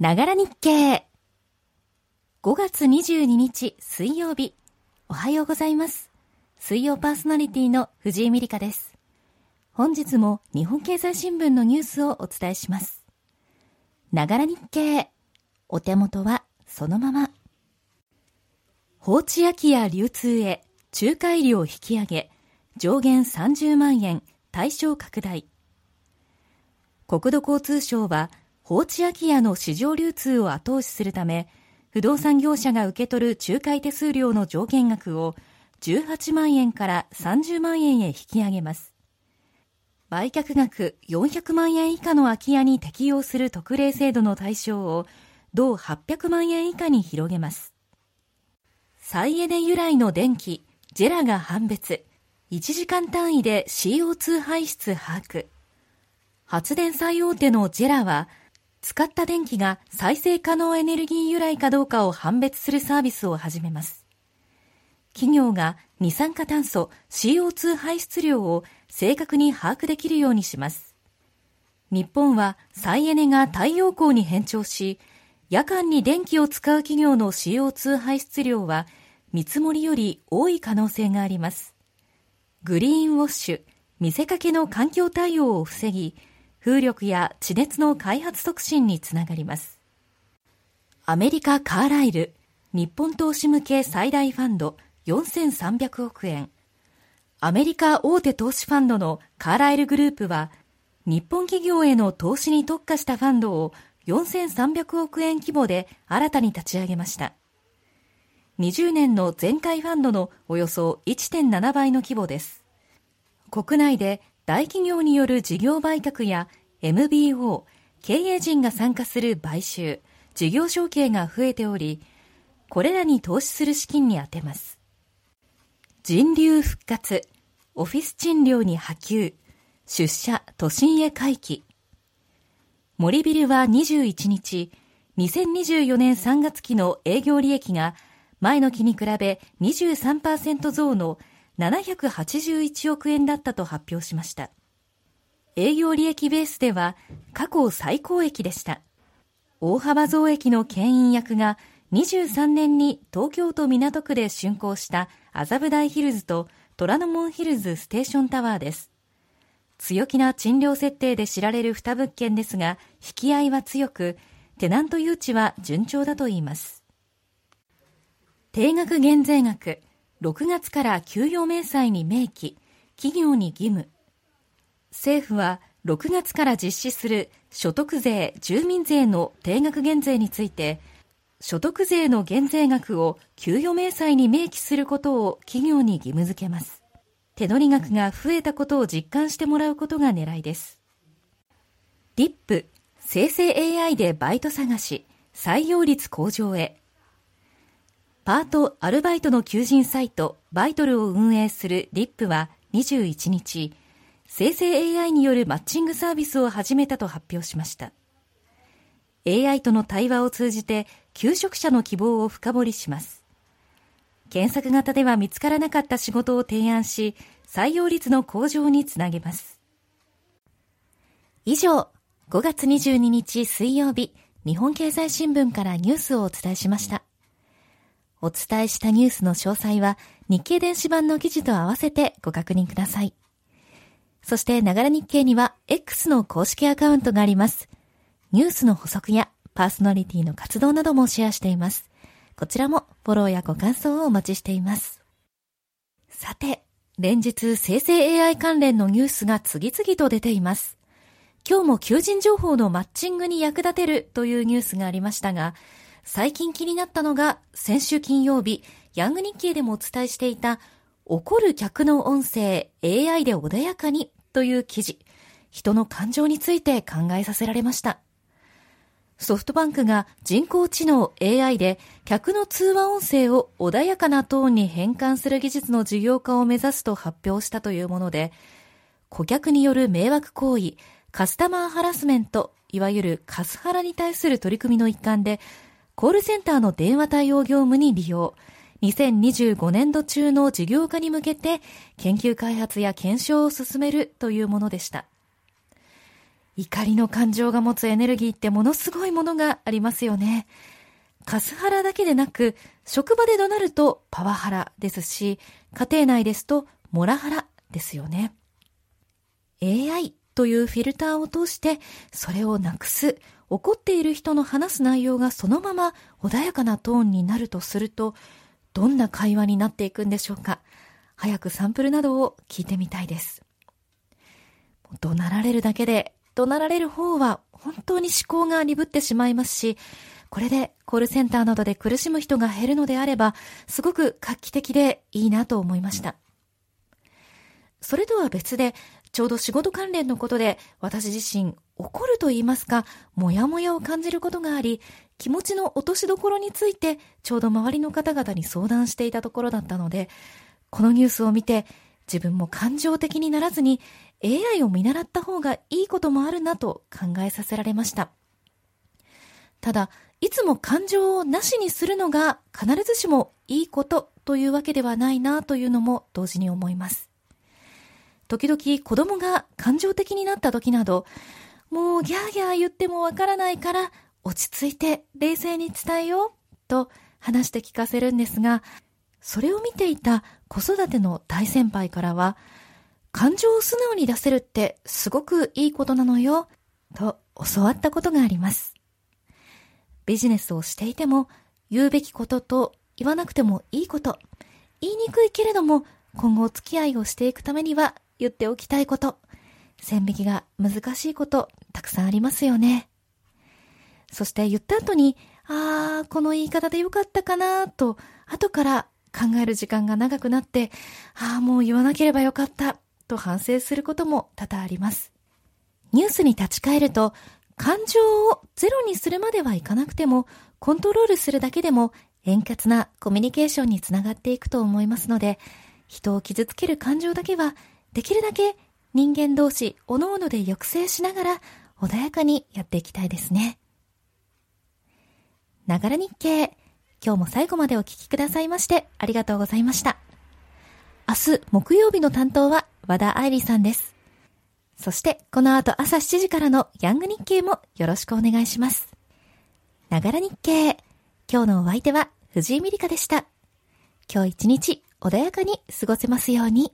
ながら日経。5月22日水曜日。おはようございます。水曜パーソナリティの藤井美里香です。本日も日本経済新聞のニュースをお伝えします。ながら日経。お手元はそのまま。放置空き家流通へ仲介料引き上げ、上限30万円、対象拡大。国土交通省は放置空き家の市場流通を後押しするため、不動産業者が受け取る仲介手数料の上限額を18万円から30万円へ引き上げます。売却額400万円以下の空き家に適用する特例制度の対象を同800万円以下に広げます。再エネ由来の電気、ジェラが判別、1時間単位で CO2 排出把握。発電最大手のジェラは、使った電気が再生可能エネルギー由来かどうかを判別するサービスを始めます。企業が二酸化炭素 CO2 排出量を正確に把握できるようにします。日本は再エネが太陽光に変調し、夜間に電気を使う企業の CO2 排出量は見積もりより多い可能性があります。グリーンウォッシュ、見せかけの環境対応を防ぎ、風力や地熱の開発促進につながります。アメリカカーライル、日本投資向け最大ファンド4300億円。アメリカ大手投資ファンドのカーライルグループは、日本企業への投資に特化したファンドを4300億円規模で新たに立ち上げました。20年の前回ファンドのおよそ1.7倍の規模です。国内で大企業による事業売却や MBO、経営陣が参加する買収、事業承継が増えており、これらに投資する資金に充てます。人流復活、オフィス賃料に波及、出社都心へ回帰。森ビルは21日、2024年3月期の営業利益が前の期に比べ23%増の781億円だったと発表しました。営業利益ベースでは過去最高益でした。大幅増益の牽引役が23年に東京都港区で竣工した麻布台ヒルズと虎ノ門ヒルズステーションタワーです。強気な賃料設定で知られる2物件ですが、引き合いは強く、テナント誘致は順調だといいます。定額減税額、6月から給与明細に明記、企業に義務。政府は6月から実施する所得税、住民税の定額減税について、所得税の減税額を給与明細に明記することを企業に義務付けます。手取り額が増えたことを実感してもらうことが狙いです。リップ、生成 AI でバイト探し、採用率向上へ。パート・アルバイトの求人サイト、バイトルを運営するリップは21日、生成 AI によるマッチングサービスを始めたと発表しました。AI との対話を通じて、求職者の希望を深掘りします。検索型では見つからなかった仕事を提案し、採用率の向上につなげます。以上、5月22日水曜日、日本経済新聞からニュースをお伝えしました。お伝えしたニュースの詳細は日経電子版の記事と合わせてご確認ください。そして、ながら日経には X の公式アカウントがあります。ニュースの補足やパーソナリティの活動などもシェアしています。こちらもフォローやご感想をお待ちしています。さて、連日生成 AI 関連のニュースが次々と出ています。今日も求人情報のマッチングに役立てるというニュースがありましたが、最近気になったのが、先週金曜日、ヤング日経でもお伝えしていた、怒る客の音声 AI で穏やかにという記事、人の感情について考えさせられました。ソフトバンクが人工知能 AI で客の通話音声を穏やかなトーンに変換する技術の事業化を目指すと発表したというもので、顧客による迷惑行為、カスタマーハラスメント、いわゆるカスハラに対する取り組みの一環で、コールセンターの電話対応業務に利用。2025年度中の事業化に向けて研究開発や検証を進めるというものでした。怒りの感情が持つエネルギーってものすごいものがありますよね。カスハラだけでなく、職場で怒鳴るとパワハラですし、家庭内ですとモラハラですよね。AI というフィルターを通してそれをなくす、怒っている人の話す内容がそのまま穏やかなトーンになるとすると、どんな会話になっていくんでしょうか。早くサンプルなどを聞いてみたいです。怒鳴られるだけで怒鳴られる方は本当に思考が鈍ってしまいますし、これでコールセンターなどで苦しむ人が減るのであれば、すごく画期的でいいなと思いました。それとは別で、ちょうど仕事関連のことで私自身怒ると言いますか、もやもやを感じることがあり、気持ちの落としどころについてちょうど周りの方々に相談していたところだったので、このニュースを見て自分も感情的にならずに AI を見習った方がいいこともあるなと考えさせられました。ただ、いつも感情をなしにするのが必ずしもいいことというわけではないなというのも同時に思います。時々子供が感情的になった時など、もうギャーギャー言ってもわからないから落ち着いて冷静に伝えようと話して聞かせるんですが、それを見ていた子育ての大先輩からは、感情を素直に出せるってすごくいいことなのよ、と教わったことがあります。ビジネスをしていても、言うべきことと言わなくてもいいこと、言いにくいけれども、今後お付き合いをしていくためには言っておきたいこと、線引きが難しいこと、たくさんありますよね。そして言った後に、ああ、この言い方でよかったかなと、後から考える時間が長くなって、ああ、もう言わなければよかったと反省することも多々あります。ニュースに立ち返ると、感情をゼロにするまではいかなくても、コントロールするだけでも円滑なコミュニケーションにつながっていくと思いますので、人を傷つける感情だけは、できるだけ人間同士、各々で抑制しながら、穏やかにやっていきたいですね。ながら日経。今日も最後までお聞きくださいましてありがとうございました。明日木曜日の担当は和田愛理さんです。そしてこの後朝7時からのヤング日経もよろしくお願いします。ながら日経。今日のお相手は藤井美里香でした。今日一日穏やかに過ごせますように。